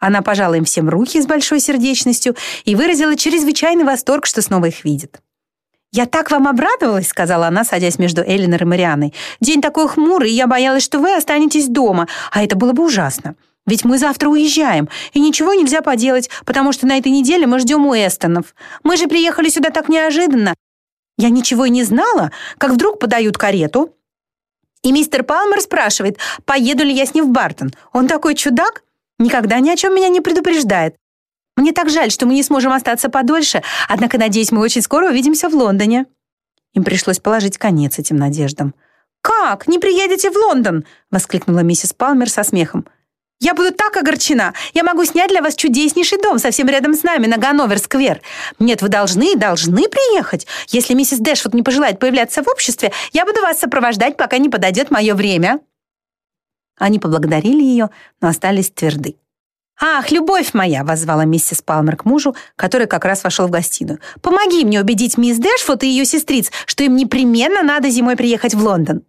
Она пожала им всем руки с большой сердечностью и выразила чрезвычайный восторг, что снова их видит. «Я так вам обрадовалась», — сказала она, садясь между Эллинор и Марианой. «День такой хмурый, и я боялась, что вы останетесь дома, а это было бы ужасно. Ведь мы завтра уезжаем, и ничего нельзя поделать, потому что на этой неделе мы ждем у Эстонов. Мы же приехали сюда так неожиданно. Я ничего и не знала, как вдруг подают карету. И мистер Палмер спрашивает, поеду ли я с ним в Бартон. Он такой чудак, никогда ни о чем меня не предупреждает. Мне так жаль, что мы не сможем остаться подольше, однако, надеюсь, мы очень скоро увидимся в Лондоне». Им пришлось положить конец этим надеждам. «Как? Не приедете в Лондон?» — воскликнула миссис Палмер со смехом. «Я буду так огорчена! Я могу снять для вас чудеснейший дом совсем рядом с нами на Ганновер-сквер. Нет, вы должны, должны приехать. Если миссис Дэшфуд не пожелает появляться в обществе, я буду вас сопровождать, пока не подойдет мое время». Они поблагодарили ее, но остались тверды. «Ах, любовь моя!» — воззвала миссис Палмер к мужу, который как раз вошел в гостиную. «Помоги мне убедить мисс Дэшфуд и ее сестриц, что им непременно надо зимой приехать в Лондон».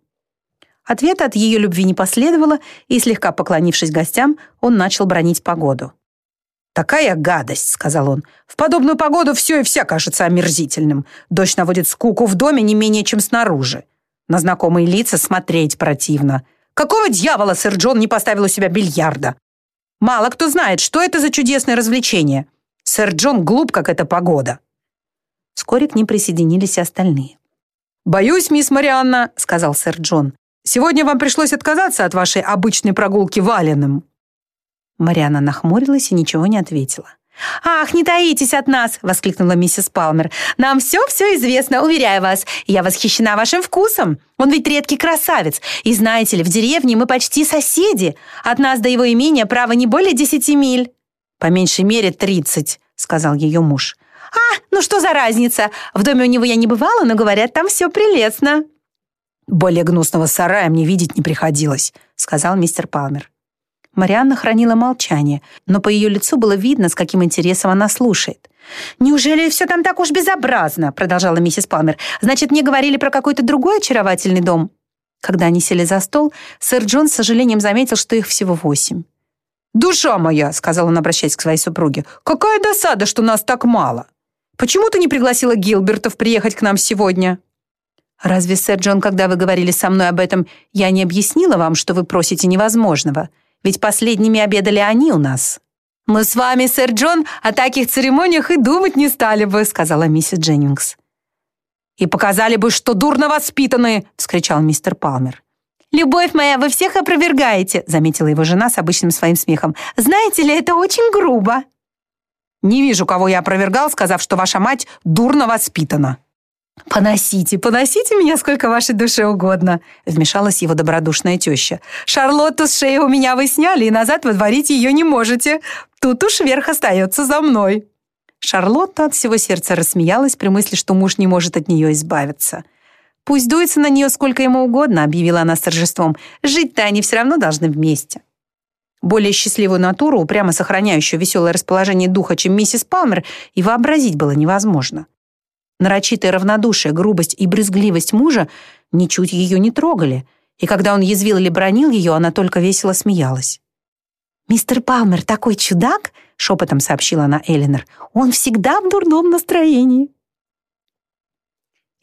Ответа от ее любви не последовало, и, слегка поклонившись гостям, он начал бронить погоду. «Такая гадость», — сказал он. «В подобную погоду все и вся кажется омерзительным. Дождь наводит скуку в доме не менее, чем снаружи. На знакомые лица смотреть противно. Какого дьявола сэр Джон не поставил у себя бильярда? Мало кто знает, что это за чудесное развлечение. Сэр Джон глуп, как эта погода». Вскоре к ним присоединились и остальные. «Боюсь, мисс Марианна», — сказал сэр Джон, «сегодня вам пришлось отказаться от вашей обычной прогулки валенным». Марианна нахмурилась и ничего не ответила. «Ах, не таитесь от нас!» — воскликнула миссис Палмер. «Нам все-все известно, уверяю вас. Я восхищена вашим вкусом. Он ведь редкий красавец. И знаете ли, в деревне мы почти соседи. От нас до его имения, право, не более десяти миль». «По меньшей мере тридцать», — сказал ее муж. «А, ну что за разница? В доме у него я не бывала, но, говорят, там все прелестно». «Более гнусного сарая мне видеть не приходилось», — сказал мистер Палмер. Марианна хранила молчание, но по ее лицу было видно, с каким интересом она слушает. «Неужели все там так уж безобразно?» продолжала миссис Палмер. «Значит, мне говорили про какой-то другой очаровательный дом?» Когда они сели за стол, сэр Джон с сожалением заметил, что их всего восемь. «Душа моя!» — сказал он, обращаясь к своей супруге. «Какая досада, что нас так мало! Почему ты не пригласила Гилбертов приехать к нам сегодня?» «Разве, сэр Джон, когда вы говорили со мной об этом, я не объяснила вам, что вы просите невозможного?» Ведь последними обедали они у нас». «Мы с вами, сэр Джон, о таких церемониях и думать не стали бы», сказала миссис Дженнингс. «И показали бы, что дурно воспитаны», вскричал мистер Палмер. «Любовь моя, вы всех опровергаете», заметила его жена с обычным своим смехом. «Знаете ли, это очень грубо». «Не вижу, кого я опровергал, сказав, что ваша мать дурно воспитана». «Поносите, поносите меня сколько вашей душе угодно», вмешалась его добродушная теща. «Шарлотту с шеи у меня вы сняли, и назад выдворить ее не можете. Тут уж верх остается за мной». Шарлотта от всего сердца рассмеялась при мысли, что муж не может от нее избавиться. «Пусть дуется на нее сколько ему угодно», объявила она с торжеством. «Жить-то они все равно должны вместе». Более счастливую натуру, упрямо сохраняющую веселое расположение духа, чем миссис Палмер, и вообразить было невозможно. Нарочитое равнодушие, грубость и брезгливость мужа ничуть ее не трогали, и когда он язвил или бронил ее, она только весело смеялась. «Мистер Палмер такой чудак!» — шепотом сообщила она Эллинор. «Он всегда в дурном настроении!»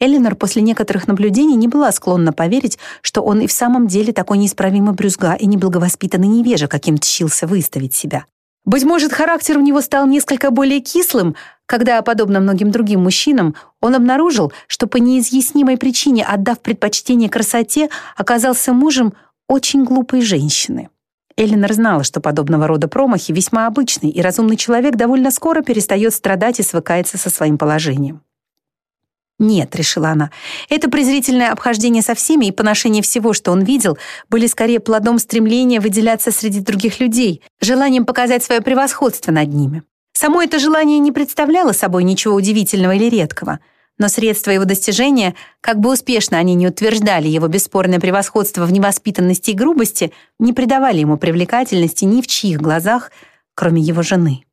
Эллинор после некоторых наблюдений не была склонна поверить, что он и в самом деле такой неисправимый брюзга и неблаговоспитанный невежа, каким тщился выставить себя. Быть может, характер у него стал несколько более кислым, когда, подобно многим другим мужчинам, он обнаружил, что по неизъяснимой причине, отдав предпочтение красоте, оказался мужем очень глупой женщины. Эллинор знала, что подобного рода промахи весьма обычны, и разумный человек довольно скоро перестает страдать и свыкается со своим положением. «Нет», — решила она, — «это презрительное обхождение со всеми и поношение всего, что он видел, были скорее плодом стремления выделяться среди других людей, желанием показать свое превосходство над ними. Само это желание не представляло собой ничего удивительного или редкого, но средства его достижения, как бы успешно они не утверждали его бесспорное превосходство в невоспитанности и грубости, не придавали ему привлекательности ни в чьих глазах, кроме его жены.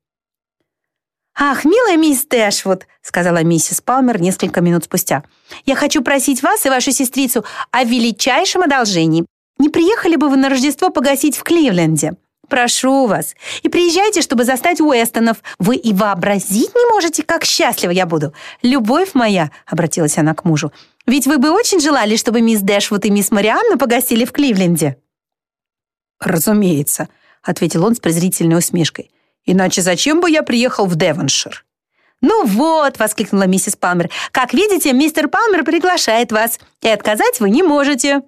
«Ах, милая мисс Тэшвуд», — сказала миссис Палмер несколько минут спустя, «я хочу просить вас и вашу сестрицу о величайшем одолжении. Не приехали бы вы на Рождество погасить в Кливленде? Прошу вас. И приезжайте, чтобы застать Уэстонов. Вы и вообразить не можете, как счастлива я буду. Любовь моя, — обратилась она к мужу, — ведь вы бы очень желали, чтобы мисс Дэшвуд и мисс Марианна погостили в Кливленде. «Разумеется», — ответил он с презрительной усмешкой. «Иначе зачем бы я приехал в Девоншир?» «Ну вот», — воскликнула миссис Палмер, «как видите, мистер Палмер приглашает вас, и отказать вы не можете».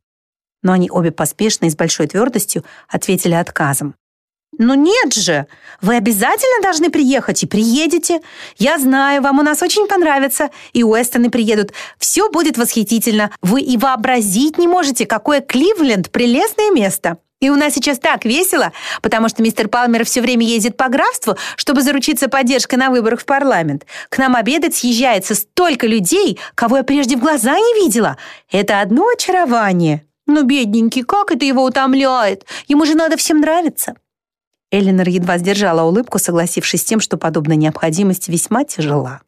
Но они обе поспешно и с большой твердостью ответили отказом. «Ну нет же! Вы обязательно должны приехать и приедете. Я знаю, вам у нас очень понравится, и Уэстоны приедут. Все будет восхитительно. Вы и вообразить не можете, какое Кливленд — прелестное место. И у нас сейчас так весело, потому что мистер Палмер все время ездит по графству, чтобы заручиться поддержкой на выборах в парламент. К нам обедать съезжается столько людей, кого я прежде в глаза не видела. Это одно очарование. Но, бедненький, как это его утомляет? Ему же надо всем нравиться. Эллинор едва сдержала улыбку, согласившись с тем, что подобная необходимость весьма тяжела.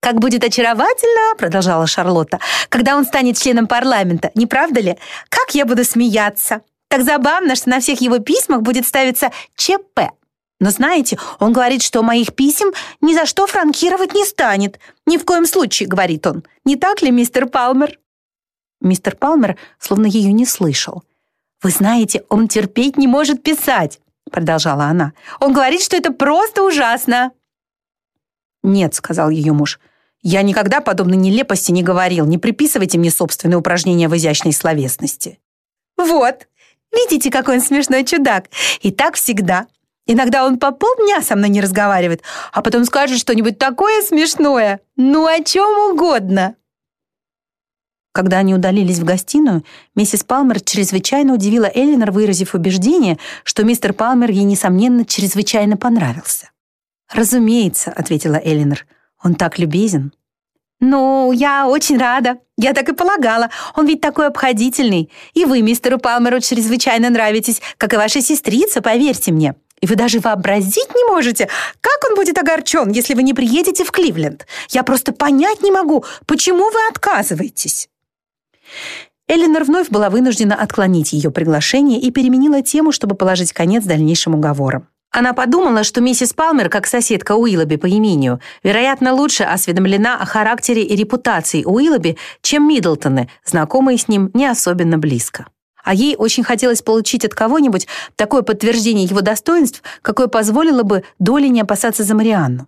«Как будет очаровательно», — продолжала Шарлотта, «когда он станет членом парламента, не правда ли? Как я буду смеяться! Так забавно, что на всех его письмах будет ставиться ЧП. Но знаете, он говорит, что моих писем ни за что франкировать не станет. Ни в коем случае, говорит он. Не так ли, мистер Палмер?» Мистер Палмер словно ее не слышал. «Вы знаете, он терпеть не может писать продолжала она. «Он говорит, что это просто ужасно!» «Нет», — сказал ее муж, «я никогда подобной нелепости не говорил. Не приписывайте мне собственные упражнения в изящной словесности». «Вот, видите, какой он смешной чудак. И так всегда. Иногда он по полдня со мной не разговаривает, а потом скажет что-нибудь такое смешное. Ну, о чем угодно». Когда они удалились в гостиную, миссис Палмер чрезвычайно удивила Эллинор, выразив убеждение, что мистер Палмер ей, несомненно, чрезвычайно понравился. «Разумеется», — ответила Эллинор, — «он так любезен». «Ну, я очень рада. Я так и полагала. Он ведь такой обходительный. И вы мистеру Палмеру чрезвычайно нравитесь, как и ваша сестрица, поверьте мне. И вы даже вообразить не можете, как он будет огорчен, если вы не приедете в Кливленд. Я просто понять не могу, почему вы отказываетесь». Эллинор вновь была вынуждена отклонить ее приглашение и переменила тему, чтобы положить конец дальнейшим уговорам. Она подумала, что миссис Палмер, как соседка Уиллоби по имению, вероятно, лучше осведомлена о характере и репутации Уиллоби, чем Миддлтоны, знакомые с ним не особенно близко. А ей очень хотелось получить от кого-нибудь такое подтверждение его достоинств, какое позволило бы Доле не опасаться за Марианну.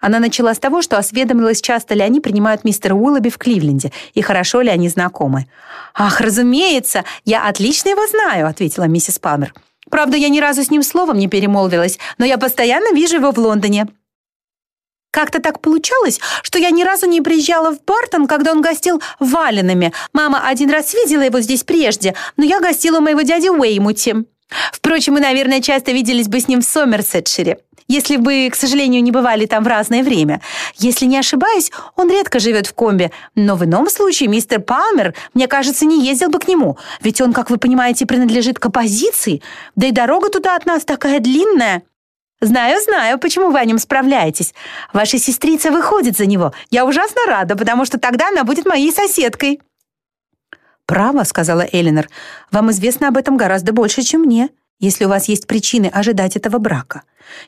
Она начала с того, что осведомилась, часто ли они принимают мистера Уиллоби в Кливленде и хорошо ли они знакомы. «Ах, разумеется, я отлично его знаю», — ответила миссис Палмер. «Правда, я ни разу с ним словом не перемолвилась, но я постоянно вижу его в Лондоне». Как-то так получалось, что я ни разу не приезжала в Бартон, когда он гостил в Валенами. Мама один раз видела его здесь прежде, но я гостила у моего дяди Уэймути. Впрочем, мы, наверное, часто виделись бы с ним в Сомерсетшире если бы, к сожалению, не бывали там в разное время. Если не ошибаюсь, он редко живет в комбе, но в ином случае мистер Палмер, мне кажется, не ездил бы к нему, ведь он, как вы понимаете, принадлежит к оппозиции, да и дорога туда от нас такая длинная. Знаю, знаю, почему вы о нем справляетесь. Ваша сестрица выходит за него. Я ужасно рада, потому что тогда она будет моей соседкой. «Право», — сказала Элинор, — «вам известно об этом гораздо больше, чем мне, если у вас есть причины ожидать этого брака.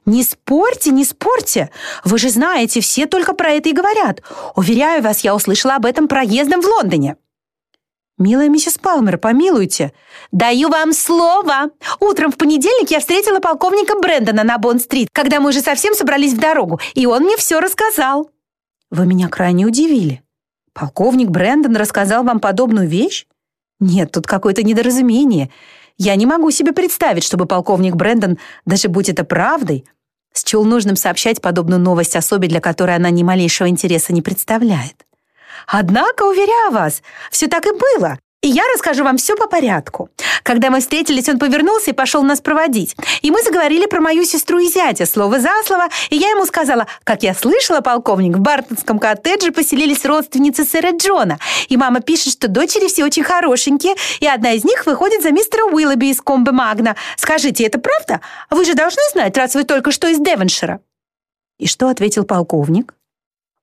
«Не спорьте, не спорьте! Вы же знаете, все только про это и говорят. Уверяю вас, я услышала об этом проездом в Лондоне». «Милая миссис Палмер, помилуйте». «Даю вам слово. Утром в понедельник я встретила полковника Брэндона на Бонн-стрит, когда мы уже совсем собрались в дорогу, и он мне все рассказал». «Вы меня крайне удивили. Полковник Брэндон рассказал вам подобную вещь? Нет, тут какое-то недоразумение. Я не могу себе представить, чтобы полковник Брэндон, даже будь это правдой, счел нужным сообщать подобную новость особе, для которой она ни малейшего интереса не представляет. Однако, уверяю вас, все так и было. И я расскажу вам все по порядку. Когда мы встретились, он повернулся и пошел нас проводить. И мы заговорили про мою сестру и зятя, слово за слово, и я ему сказала, как я слышала, полковник, в Бартонском коттедже поселились родственницы сэра Джона, и мама пишет, что дочери все очень хорошенькие, и одна из них выходит за мистера Уиллоби из Комбе Магна. Скажите, это правда? Вы же должны знать, раз вы только что из Девоншира. И что ответил полковник?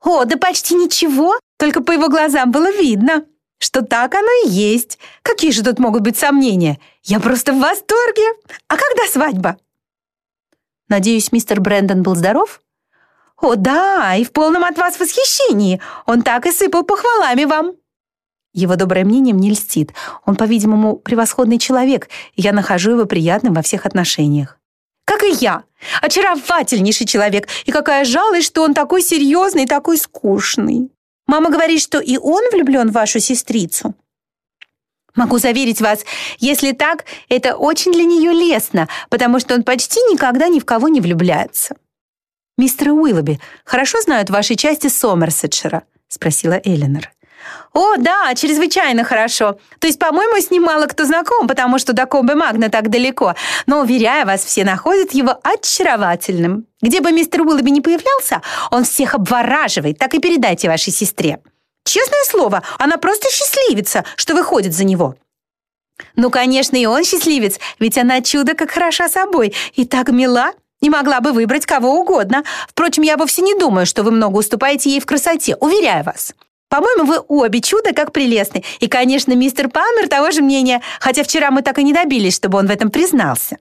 О, да почти ничего, только по его глазам было видно что так оно и есть. Какие же тут могут быть сомнения? Я просто в восторге. А когда свадьба? Надеюсь, мистер Брэндон был здоров? О, да, и в полном от вас восхищении. Он так и сыпал похвалами вам. Его доброе мнение мне льстит. Он, по-видимому, превосходный человек, и я нахожу его приятным во всех отношениях. Как и я. Очаровательнейший человек. И какая жалость, что он такой серьезный и такой скучный. Мама говорит, что и он влюблен в вашу сестрицу. Могу заверить вас, если так, это очень для нее лестно, потому что он почти никогда ни в кого не влюбляется. «Мистер Уиллоби хорошо знают вашей части Сомерсетшира?» — спросила Эллинор. «О, да, чрезвычайно хорошо. То есть, по-моему, с ним мало кто знаком, потому что до Комбе Магна так далеко. Но, уверяю вас, все находят его очаровательным. Где бы мистер Уиллоби не появлялся, он всех обвораживает. Так и передайте вашей сестре. Честное слово, она просто счастливица, что выходит за него». «Ну, конечно, и он счастливец, ведь она чудо как хороша собой и так мила не могла бы выбрать кого угодно. Впрочем, я вовсе не думаю, что вы много уступаете ей в красоте, уверяю вас. По-моему, вы обе чудо как прелестны. И, конечно, мистер Палмер того же мнения, хотя вчера мы так и не добились, чтобы он в этом признался.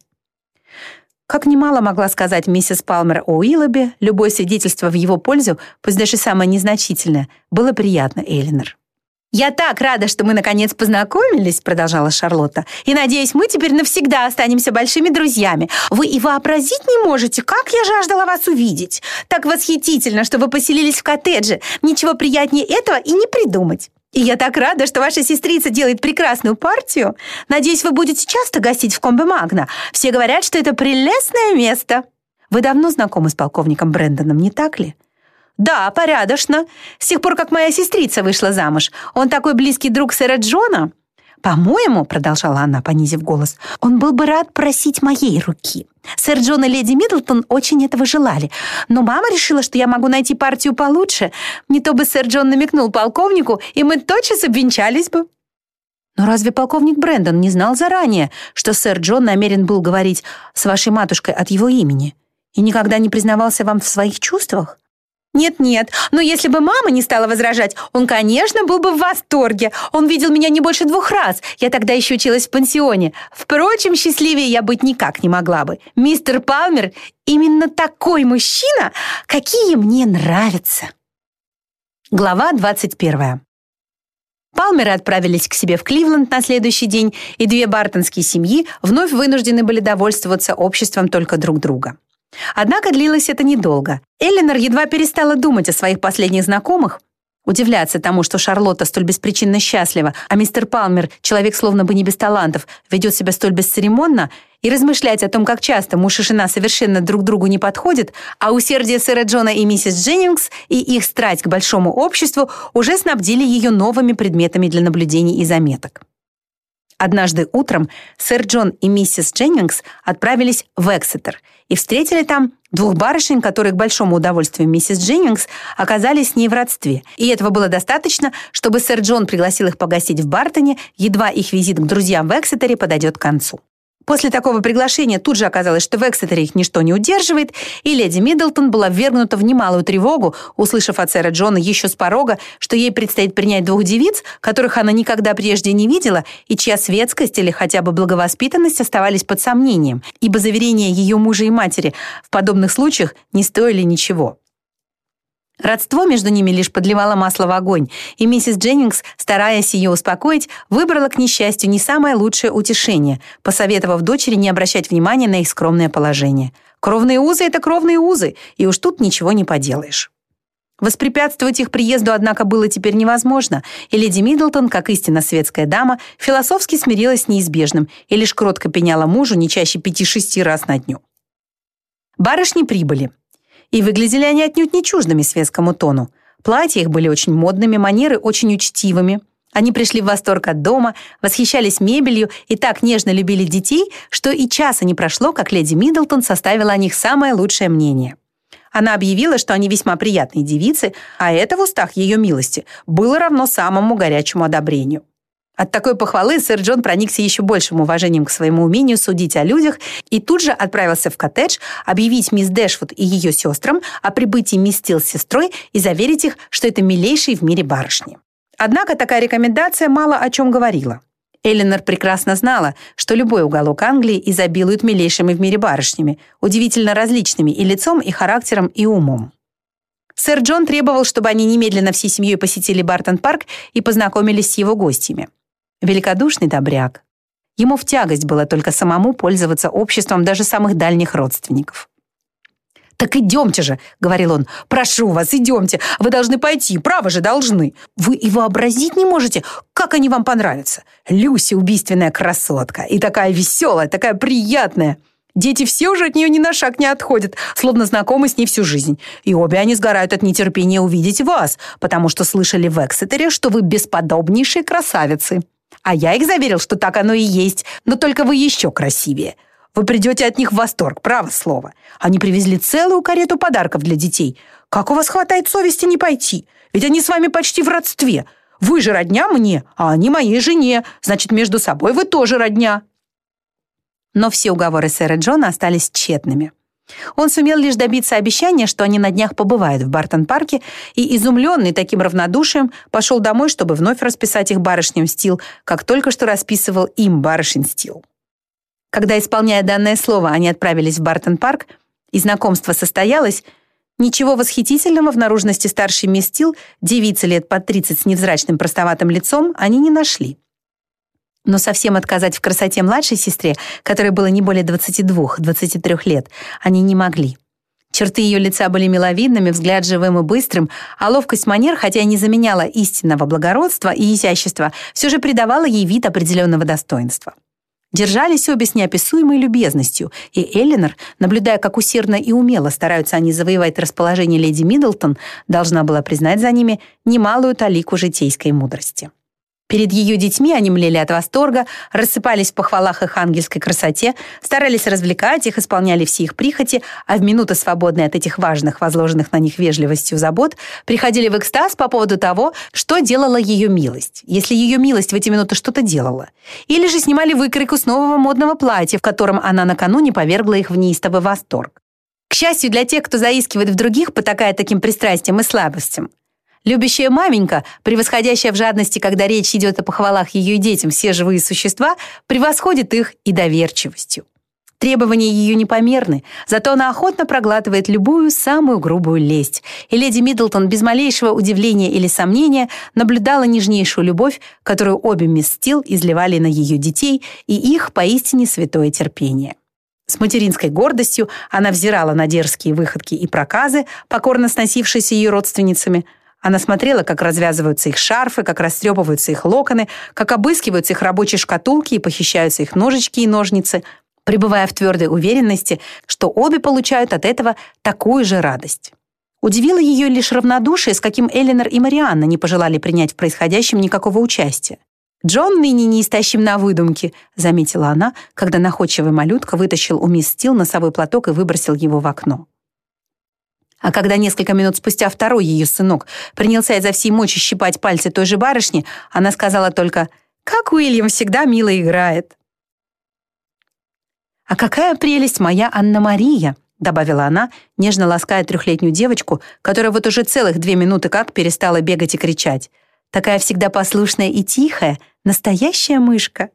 Как немало могла сказать миссис Палмер о Уиллобе, любое свидетельство в его пользу, пусть даже самое незначительное, было приятно Эллинор. «Я так рада, что мы наконец познакомились», продолжала Шарлотта. «И надеюсь, мы теперь навсегда останемся большими друзьями. Вы и вообразить не можете, как я жаждала вас увидеть. Так восхитительно, что вы поселились в коттедже. Ничего приятнее этого и не придумать». И я так рада, что ваша сестрица делает прекрасную партию. Надеюсь, вы будете часто гостить в Комбе Магна. Все говорят, что это прелестное место. Вы давно знакомы с полковником Брэндоном, не так ли? «Да, порядочно. С тех пор, как моя сестрица вышла замуж. Он такой близкий друг сэра Джона». «По-моему», — продолжала она, понизив голос, «он был бы рад просить моей руки. Сэр Джон и леди Миддлтон очень этого желали. Но мама решила, что я могу найти партию получше. Не то бы сэр Джон намекнул полковнику, и мы тотчас обвенчались бы». «Но разве полковник Брэндон не знал заранее, что сэр Джон намерен был говорить с вашей матушкой от его имени и никогда не признавался вам в своих чувствах?» «Нет-нет, но если бы мама не стала возражать, он, конечно, был бы в восторге. Он видел меня не больше двух раз. Я тогда еще училась в пансионе. Впрочем, счастливее я быть никак не могла бы. Мистер Палмер именно такой мужчина, какие мне нравятся». Глава 21. Палмеры отправились к себе в Кливленд на следующий день, и две бартонские семьи вновь вынуждены были довольствоваться обществом только друг друга. Однако длилось это недолго. Эллинор едва перестала думать о своих последних знакомых, удивляться тому, что Шарлотта столь беспричинно счастлива, а мистер Палмер, человек словно бы не без талантов, ведет себя столь бесцеремонно, и размышлять о том, как часто муж и жена совершенно друг другу не подходят, а усердие сэра Джона и миссис Дженнингс и их страсть к большому обществу уже снабдили ее новыми предметами для наблюдений и заметок. Однажды утром сэр Джон и миссис Дженнингс отправились в Эксетер и встретили там двух барышень, которые к большому удовольствию миссис Дженнингс оказались с ней в родстве. И этого было достаточно, чтобы сэр Джон пригласил их погостить в Бартоне, едва их визит к друзьям в Эксетере подойдет к концу. После такого приглашения тут же оказалось, что в Эксетере их ничто не удерживает, и леди Миддлтон была ввергнута в немалую тревогу, услышав от сэра Джона еще с порога, что ей предстоит принять двух девиц, которых она никогда прежде не видела, и чья светскость или хотя бы благовоспитанность оставались под сомнением, ибо заверения ее мужа и матери в подобных случаях не стоили ничего. Родство между ними лишь подливало масло в огонь, и миссис Дженнингс, стараясь ее успокоить, выбрала, к несчастью, не самое лучшее утешение, посоветовав дочери не обращать внимания на их скромное положение. Кровные узы — это кровные узы, и уж тут ничего не поделаешь. Воспрепятствовать их приезду, однако, было теперь невозможно, и леди Миддлтон, как истинно светская дама, философски смирилась с неизбежным и лишь кротко пеняла мужу не чаще пяти-шести раз на дню. Барышни прибыли. И выглядели они отнюдь не чуждыми светскому тону. Платья их были очень модными, манеры очень учтивыми. Они пришли в восторг от дома, восхищались мебелью и так нежно любили детей, что и часа не прошло, как леди Миддлтон составила о них самое лучшее мнение. Она объявила, что они весьма приятные девицы, а это в устах ее милости было равно самому горячему одобрению. От такой похвалы сэр Джон проникся еще большим уважением к своему умению судить о людях и тут же отправился в коттедж объявить мисс Дэшвуд и ее сестрам о прибытии мисс Стил с сестрой и заверить их, что это милейшие в мире барышни. Однако такая рекомендация мало о чем говорила. Эленор прекрасно знала, что любой уголок Англии изобилует милейшими в мире барышнями, удивительно различными и лицом, и характером, и умом. Сэр Джон требовал, чтобы они немедленно всей семьей посетили Бартон-парк и познакомились с его гостями. Великодушный добряк. Ему в тягость было только самому пользоваться обществом даже самых дальних родственников. «Так идемте же», — говорил он, — «прошу вас, идемте, вы должны пойти, право же должны. Вы и вообразить не можете, как они вам понравятся. Люси — убийственная красотка, и такая веселая, такая приятная». Дети все уже от нее ни на шаг не отходят, словно знакомы с ней всю жизнь. И обе они сгорают от нетерпения увидеть вас, потому что слышали в Эксетере, что вы бесподобнейшие красавицы. А я их заверил, что так оно и есть, но только вы еще красивее. Вы придете от них в восторг, право слово. Они привезли целую карету подарков для детей. Как у вас хватает совести не пойти? Ведь они с вами почти в родстве. Вы же родня мне, а они моей жене. Значит, между собой вы тоже родня». Но все уговоры сэра Джона остались тщетными. Он сумел лишь добиться обещания, что они на днях побывают в Бартон-парке, и, изумленный таким равнодушием, пошел домой, чтобы вновь расписать их барышням стил, как только что расписывал им барышень стил. Когда, исполняя данное слово, они отправились в Бартон-парк, и знакомство состоялось, ничего восхитительного в наружности старшей мисс Тил, девицы лет под 30 с невзрачным простоватым лицом, они не нашли. Но совсем отказать в красоте младшей сестре, которой было не более 22-23 лет, они не могли. Черты ее лица были миловидными, взгляд живым и быстрым, а ловкость манер, хотя и не заменяла истинного благородства и изящества, все же придавала ей вид определенного достоинства. Держались обе с неописуемой любезностью, и Эллинор, наблюдая, как усердно и умело стараются они завоевать расположение леди Миддлтон, должна была признать за ними немалую талику житейской мудрости. Перед ее детьми они млели от восторга, рассыпались в похвалах их ангельской красоте, старались развлекать их, исполняли все их прихоти, а в минуты, свободные от этих важных, возложенных на них вежливостью забот, приходили в экстаз по поводу того, что делала ее милость, если ее милость в эти минуты что-то делала. Или же снимали выкройку с нового модного платья, в котором она накануне повергла их в неистовый восторг. К счастью для тех, кто заискивает в других, потакая таким пристрастием и слабостям, Любящая маменька, превосходящая в жадности, когда речь идет о похвалах ее детям все живые существа, превосходит их и доверчивостью. Требования ее непомерны, зато она охотно проглатывает любую самую грубую лесть. И леди Миддлтон без малейшего удивления или сомнения наблюдала нежнейшую любовь, которую обе мисс Стил изливали на ее детей и их поистине святое терпение. С материнской гордостью она взирала на дерзкие выходки и проказы, покорно сносившиеся ее родственницами – она смотрела, как развязываются их шарфы, как растрепываются их локоны, как обыскиваются их рабочие шкатулки и похищаются их ножички и ножницы, пребывая в твердой уверенности, что обе получают от этого такую же радость. Удивило ее лишь равнодушие, с каким Эленор и Марианна не пожелали принять в происходящем никакого участия. «Джон ныне неистощим на выдумки», — заметила она, когда находчивый малютка вытащил у мисс Стил носовой платок и выбросил его в окно. А когда несколько минут спустя второй ее сынок принялся изо всей мочи щипать пальцы той же барышни, она сказала только «Как Уильям всегда мило играет». «А какая прелесть моя Анна-Мария!» добавила она, нежно лаская трехлетнюю девочку, которая вот уже целых две минуты как перестала бегать и кричать. Такая всегда послушная и тихая, настоящая мышка.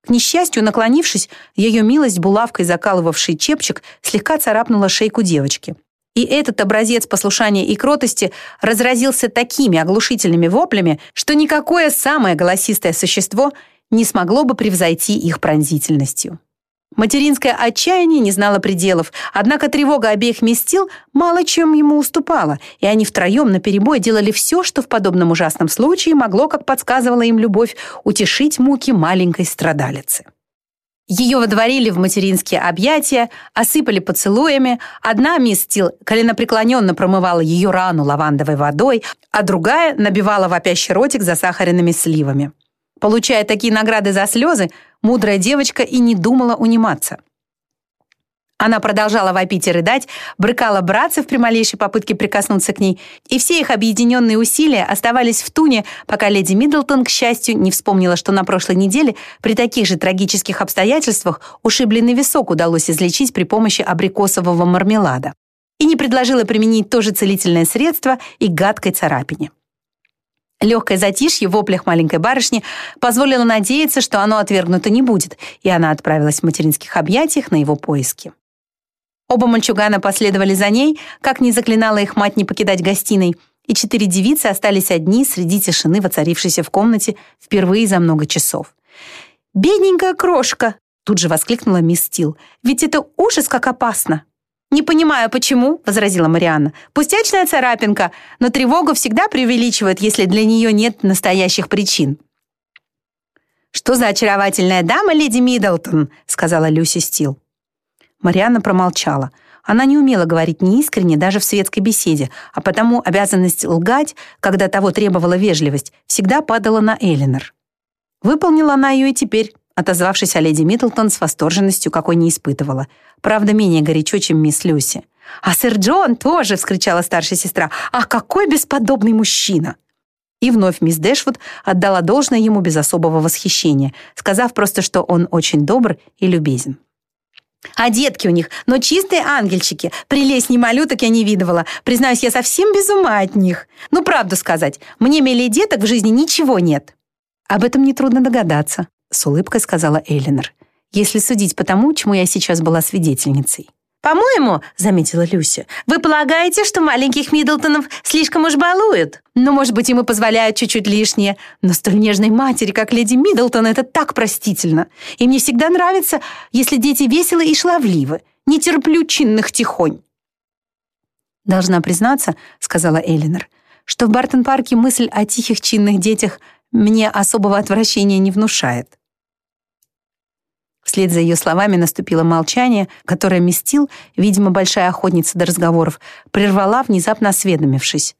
К несчастью, наклонившись, ее милость булавкой закалывавший чепчик слегка царапнула шейку девочки. И этот образец послушания и кротости разразился такими оглушительными воплями, что никакое самое голосистое существо не смогло бы превзойти их пронзительностью. Материнское отчаяние не знало пределов, однако тревога обеих местил мало чем ему уступала, и они втроем наперебой делали все, что в подобном ужасном случае могло, как подсказывала им любовь, утешить муки маленькой страдалицы. Ее водворили в материнские объятия, осыпали поцелуями. Одна мисс Стил коленопреклоненно промывала ее рану лавандовой водой, а другая набивала вопящий ротик засахаренными сливами. Получая такие награды за слезы, мудрая девочка и не думала униматься. Она продолжала вопить и рыдать, брыкала братцев при малейшей попытке прикоснуться к ней, и все их объединенные усилия оставались в туне, пока леди Миддлтон, к счастью, не вспомнила, что на прошлой неделе при таких же трагических обстоятельствах ушибленный висок удалось излечить при помощи абрикосового мармелада, и не предложила применить то же целительное средство и гадкой царапине. Легкое затишье в воплях маленькой барышни позволило надеяться, что оно отвергнуто не будет, и она отправилась в материнских объятиях на его поиски. Оба мальчугана последовали за ней, как не заклинала их мать не покидать гостиной, и четыре девицы остались одни среди тишины, воцарившейся в комнате впервые за много часов. «Бедненькая крошка!» — тут же воскликнула мисс Стил. «Ведь это ужас, как опасно!» «Не понимаю, почему», — возразила Марианна. «Пустячная царапинка, но тревогу всегда преувеличивают, если для нее нет настоящих причин». «Что за очаровательная дама, леди Миддлтон?» — сказала Люси Стил. Марианна промолчала. Она не умела говорить неискренне даже в светской беседе, а потому обязанность лгать, когда того требовала вежливость, всегда падала на Элинор. Выполнила она ее и теперь, отозвавшись о леди Миддлтон с восторженностью, какой не испытывала. Правда, менее горячо, чем мисс Люси. «А сэр Джон тоже!» — вскричала старшая сестра. «Ах, какой бесподобный мужчина!» И вновь мисс Дэшвуд отдала должное ему без особого восхищения, сказав просто, что он очень добр и любезен. А детки у них, но чистые ангельчики. Прелестней малюток я не видывала. Признаюсь, я совсем без ума от них. Ну, правду сказать, мне милее деток в жизни ничего нет. Об этом нетрудно догадаться с улыбкой сказала Элинор. «Если судить по тому, чему я сейчас была свидетельницей». «По-моему, — заметила Люся, — вы полагаете, что маленьких Миддлтонов слишком уж балуют? Ну, может быть, им и позволяют чуть-чуть лишнее. Но столь нежной матери, как леди Миддлтон, это так простительно. И мне всегда нравится, если дети веселы и шлавливы. Не терплю чинных тихонь». «Должна признаться, — сказала Элинор, — что в Бартон-парке мысль о тихих чинных детях мне особого отвращения не внушает. Вслед за ее словами наступило молчание, которое Мистил, видимо, большая охотница до разговоров, прервала, внезапно осведомившись.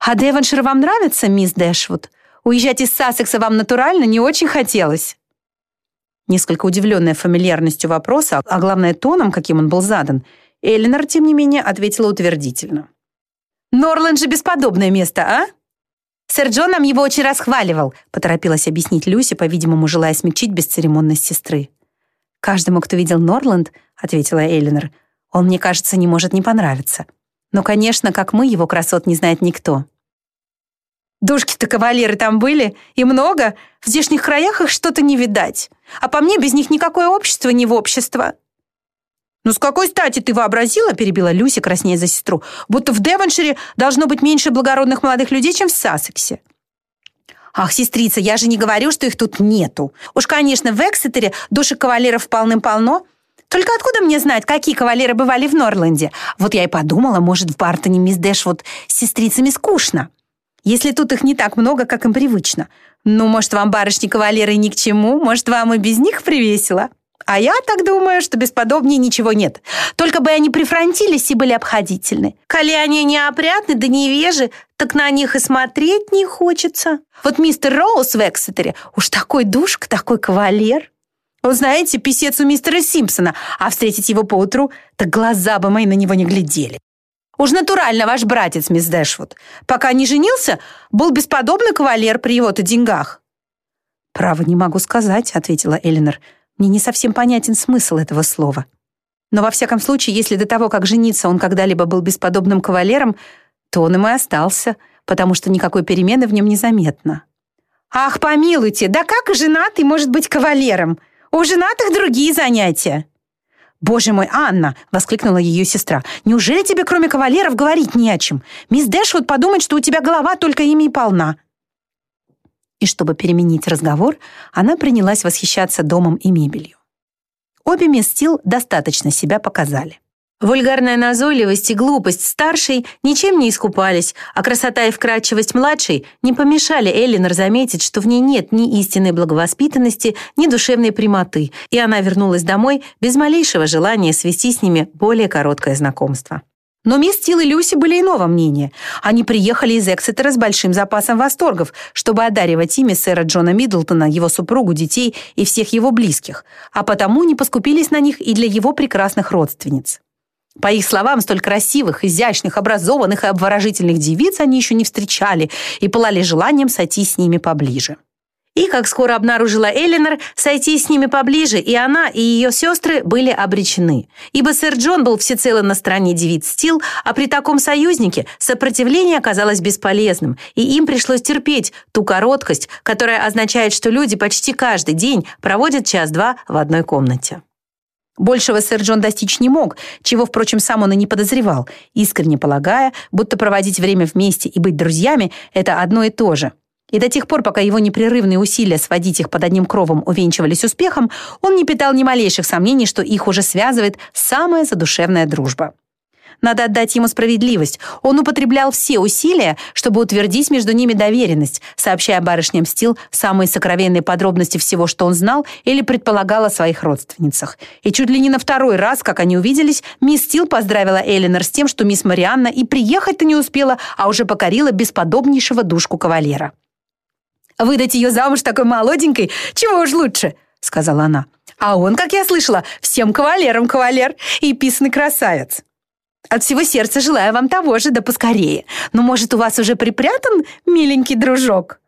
«А Девоншир вам нравится, мисс Дэшвуд? Уезжать из Сассекса вам натурально не очень хотелось?» Несколько удивленная фамильярностью вопроса, а главное тоном, каким он был задан, Эллинор, тем не менее, ответила утвердительно. «Норленд же бесподобное место, а?» «Сэр Джон нам его очень расхваливал», поторопилась объяснить Люси, по-видимому, желая смягчить бесцеремонность сестры. «Каждому, кто видел Норланд, — ответила Эллинор, — он, мне кажется, не может не понравиться. Но, конечно, как мы, его красот не знает никто». «Душки-то кавалеры там были, и много. В здешних краях их что-то не видать. А по мне без них никакое общество не в общество». «Ну с какой стати ты вообразила, — перебила Люси, краснея за сестру, — будто в Девоншире должно быть меньше благородных молодых людей, чем в Сассексе?» «Ах, сестрица, я же не говорю, что их тут нету. Уж, конечно, в Эксетере душек кавалеров полным-полно. Только откуда мне знать, какие кавалеры бывали в Норленде? Вот я и подумала, может, в Бартоне мисс Дэшвуд с сестрицами скучно. Если тут их не так много, как им привычно. Ну, может, вам барышни-кавалеры ни к чему? Может, вам и без них привесело?» А я так думаю, что бесподобнее ничего нет. Только бы они прифронтились и были обходительны. Коли они неопрятны да невежи, так на них и смотреть не хочется. Вот мистер Роуз в Эксетере уж такой душка, такой кавалер. Вы знаете, писец у мистера Симпсона, а встретить его поутру, так глаза бы мои на него не глядели. Уж натурально ваш братец, мисс Дэшвуд. Пока не женился, был бесподобный кавалер при его-то деньгах. «Право не могу сказать», — ответила Элинор. Мне не совсем понятен смысл этого слова. Но во всяком случае, если до того, как жениться, он когда-либо был бесподобным кавалером, то он им и остался, потому что никакой перемены в нем не заметно. «Ах, помилуйте, да как женатый может быть кавалером? У женатых другие занятия!» «Боже мой, Анна!» — воскликнула ее сестра. «Неужели тебе, кроме кавалеров, говорить не о чем? Мисс Дэшвуд подумает, что у тебя голова только ими и полна». И чтобы переменить разговор, она принялась восхищаться домом и мебелью. Обе мисс Стил достаточно себя показали. Вульгарная назойливость и глупость старшей ничем не искупались, а красота и вкрадчивость младшей не помешали Эллинор заметить, что в ней нет ни истинной благовоспитанности, ни душевной прямоты, и она вернулась домой без малейшего желания свести с ними более короткое знакомство. Но мисс Тил и Люси были иного мнения. Они приехали из Эксетера с большим запасом восторгов, чтобы одаривать ими сэра Джона Миддлтона, его супругу, детей и всех его близких, а потому не поскупились на них и для его прекрасных родственниц. По их словам, столь красивых, изящных, образованных и обворожительных девиц они еще не встречали и пылали желанием сойти с ними поближе. И, как скоро обнаружила Эллинор, сойти с ними поближе, и она, и ее сестры были обречены. Ибо сэр Джон был всецело на стороне девиц Стил, а при таком союзнике сопротивление оказалось бесполезным, и им пришлось терпеть ту короткость, которая означает, что люди почти каждый день проводят час-два в одной комнате. Большего сэр Джон достичь не мог, чего, впрочем, сам он и не подозревал, искренне полагая, будто проводить время вместе и быть друзьями – это одно и то же – и до тех пор, пока его непрерывные усилия сводить их под одним кровом увенчивались успехом, он не питал ни малейших сомнений, что их уже связывает самая задушевная дружба. Надо отдать ему справедливость. Он употреблял все усилия, чтобы утвердить между ними доверенность, сообщая барышням Стил самые сокровенные подробности всего, что он знал или предполагал о своих родственницах. И чуть ли не на второй раз, как они увиделись, мисс Стил поздравила Эллинор с тем, что мисс Марианна и приехать-то не успела, а уже покорила бесподобнейшего душку кавалера. Выдать ее замуж такой молоденькой, чего уж лучше», — сказала она. «А он, как я слышала, всем кавалерам кавалер и писанный красавец». От всего сердца желаю вам того же, да поскорее. Но, может, у вас уже припрятан миленький дружок?»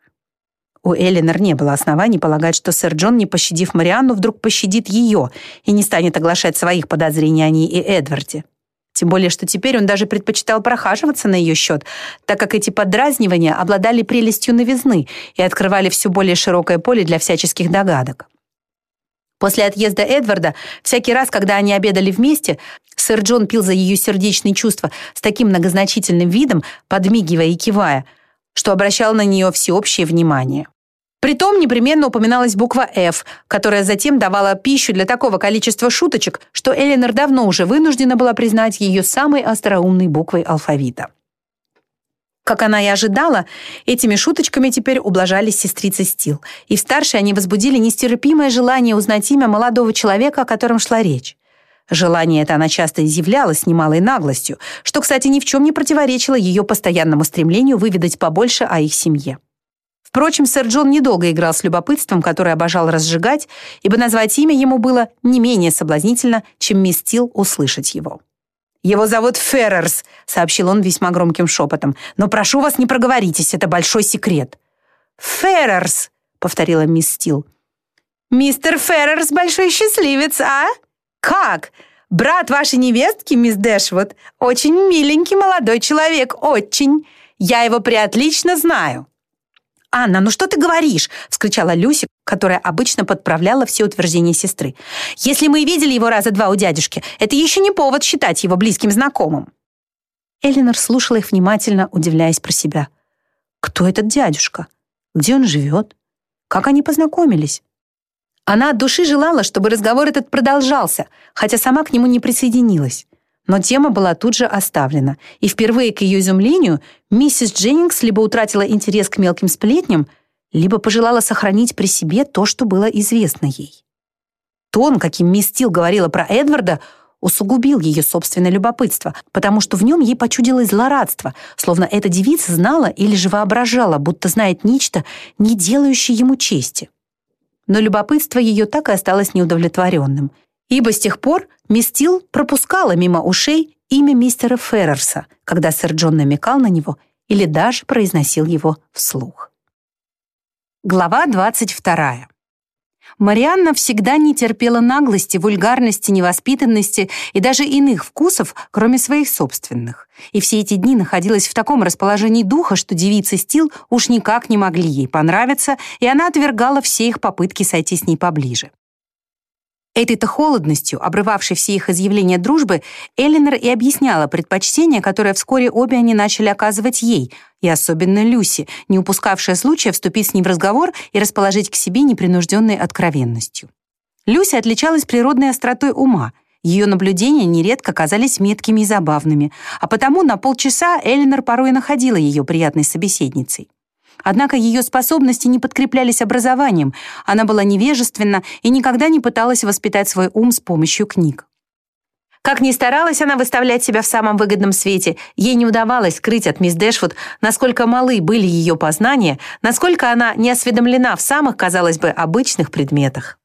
У Эллинор не было оснований полагать, что сэр Джон, не пощадив Марианну, вдруг пощадит ее и не станет оглашать своих подозрений о ней и Эдварде. Тем более, что теперь он даже предпочитал прохаживаться на ее счет, так как эти подразнивания обладали прелестью новизны и открывали все более широкое поле для всяческих догадок. После отъезда Эдварда, всякий раз, когда они обедали вместе, сэр Джон пил за ее сердечные чувства с таким многозначительным видом, подмигивая и кивая, что обращал на нее всеобщее внимание. Притом непременно упоминалась буква «Ф», которая затем давала пищу для такого количества шуточек, что Эленор давно уже вынуждена была признать ее самой остроумной буквой алфавита. Как она и ожидала, этими шуточками теперь ублажались сестрицы Стил, и в старшей они возбудили нестерпимое желание узнать имя молодого человека, о котором шла речь. Желание это она часто изъявляла с немалой наглостью, что, кстати, ни в чем не противоречило ее постоянному стремлению выведать побольше о их семье. Впрочем, сэр Джон недолго играл с любопытством, которое обожал разжигать, ибо назвать имя ему было не менее соблазнительно, чем мисс Тил услышать его. «Его зовут Феррерс», — сообщил он весьма громким шепотом. «Но прошу вас, не проговоритесь, это большой секрет». «Феррерс», — повторила мисс Стил. «Мистер Феррерс большой счастливец, а? Как? Брат вашей невестки, мисс Дэшвуд, очень миленький молодой человек, очень. Я его приотлично знаю». «Анна, ну что ты говоришь?» — вскричала Люси, которая обычно подправляла все утверждения сестры. «Если мы видели его раза два у дядюшки, это еще не повод считать его близким знакомым». Элинор слушала их внимательно, удивляясь про себя. «Кто этот дядюшка? Где он живет? Как они познакомились?» Она от души желала, чтобы разговор этот продолжался, хотя сама к нему не присоединилась. Но тема была тут же оставлена, и впервые к ее изумлению миссис Дженнингс либо утратила интерес к мелким сплетням, либо пожелала сохранить при себе то, что было известно ей. Тон, каким мисс Стил говорила про Эдварда, усугубил ее собственное любопытство, потому что в нем ей почудилось злорадство, словно эта девица знала или же воображала, будто знает нечто, не делающее ему чести. Но любопытство ее так и осталось неудовлетворенным, ибо с тех пор мисс Тил пропускала мимо ушей имя мистера Феррерса, когда сэр Джон намекал на него или даже произносил его вслух. Глава 22. Марианна всегда не терпела наглости, вульгарности, невоспитанности и даже иных вкусов, кроме своих собственных. И все эти дни находилась в таком расположении духа, что девицы Стил уж никак не могли ей понравиться, и она отвергала все их попытки сойти с ней поближе. Этой-то холодностью, обрывавшей все их изъявления дружбы, Эллинор и объясняла предпочтение, которое вскоре обе они начали оказывать ей, и особенно Люси, не упускавшая случая вступить с ним в разговор и расположить к себе непринужденной откровенностью. Люси отличалась природной остротой ума, ее наблюдения нередко казались меткими и забавными, а потому на полчаса Эллинор порой находила ее приятной собеседницей. Однако ее способности не подкреплялись образованием, она была невежественна и никогда не пыталась воспитать свой ум с помощью книг. Как ни старалась она выставлять себя в самом выгодном свете, ей не удавалось скрыть от мисс Дэшвуд, насколько малы были ее познания, насколько она не осведомлена в самых, казалось бы, обычных предметах.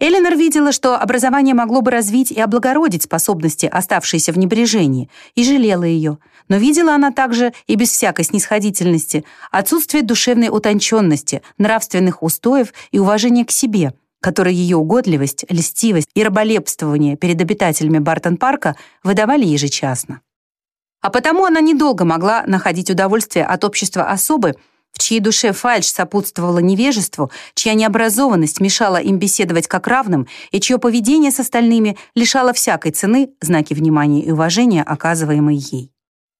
Эленор видела, что образование могло бы развить и облагородить способности, оставшиеся в небрежении, и жалела ее. Но видела она также и без всякой снисходительности отсутствие душевной утонченности, нравственных устоев и уважения к себе, которые ее угодливость, льстивость и раболепствование перед обитателями Бартон-парка выдавали ежечасно. А потому она недолго могла находить удовольствие от общества особы, в чьей душе фальшь сопутствовала невежеству, чья необразованность мешала им беседовать как равным и чье поведение с остальными лишало всякой цены знаки внимания и уважения, оказываемые ей.